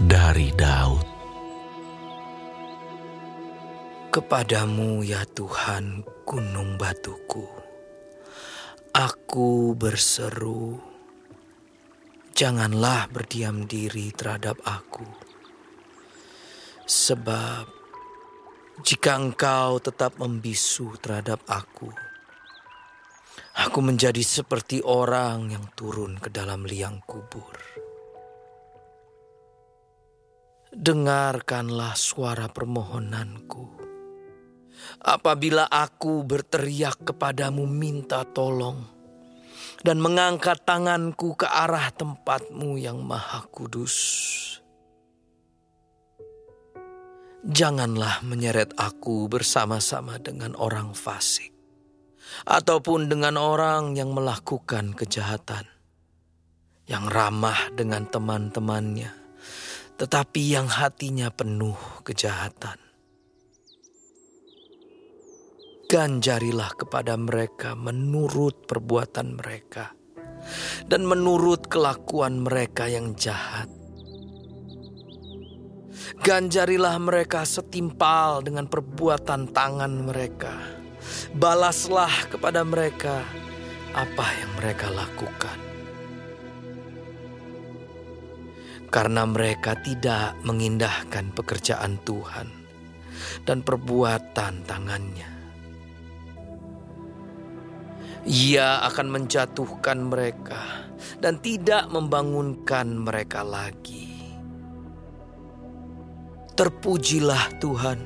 dari Daud. Kepadamu ya Tuhan gunung batuku, aku berseru, janganlah berdiam diri terhadap aku. Sebab jika engkau tetap membisu terhadap aku, Aku menjadi seperti orang yang turun ke dalam liang kubur. Dengarkanlah suara permohonanku. Apabila aku berteriak kepadamu minta tolong dan mengangkat tanganku ke arah tempatmu yang maha kudus. Janganlah menyeret aku bersama-sama dengan orang fasik ataupun dengan orang yang melakukan kejahatan, yang ramah dengan teman-temannya, tetapi yang hatinya penuh kejahatan. Ganjarilah kepada mereka menurut perbuatan mereka dan menurut kelakuan mereka yang jahat. Ganjarilah mereka setimpal dengan perbuatan tangan mereka balaslah kepada mereka apa yang mereka lakukan. Karena mereka tidak mengindahkan pekerjaan Tuhan dan perbuatan tangannya. Ia akan menjatuhkan mereka dan tidak membangunkan mereka lagi. Terpujilah Tuhan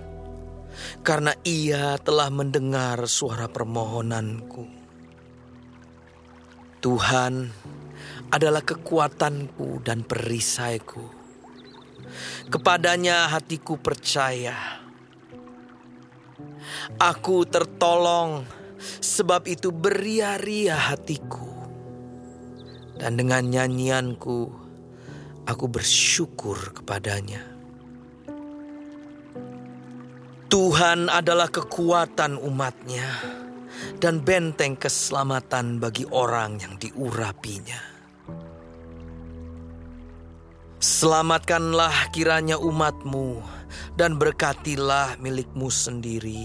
karena ia telah mendengar suara permohonanku. Tuhan adalah kekuatanku dan perisaiku. Kepadanya hatiku percaya. Aku tertolong, sebab itu beria-ria hatiku. Dan dengan nyanyianku, aku bersyukur kepadanya. Tuhan adalah kekuatan umatnya dan benteng keselamatan bagi orang yang diurapinya. Selamatkanlah kiranya umatmu dan berkatilah milikmu sendiri.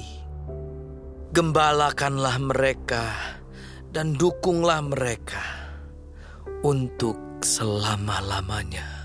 Gembalakanlah mereka dan dukunglah mereka untuk selama-lamanya.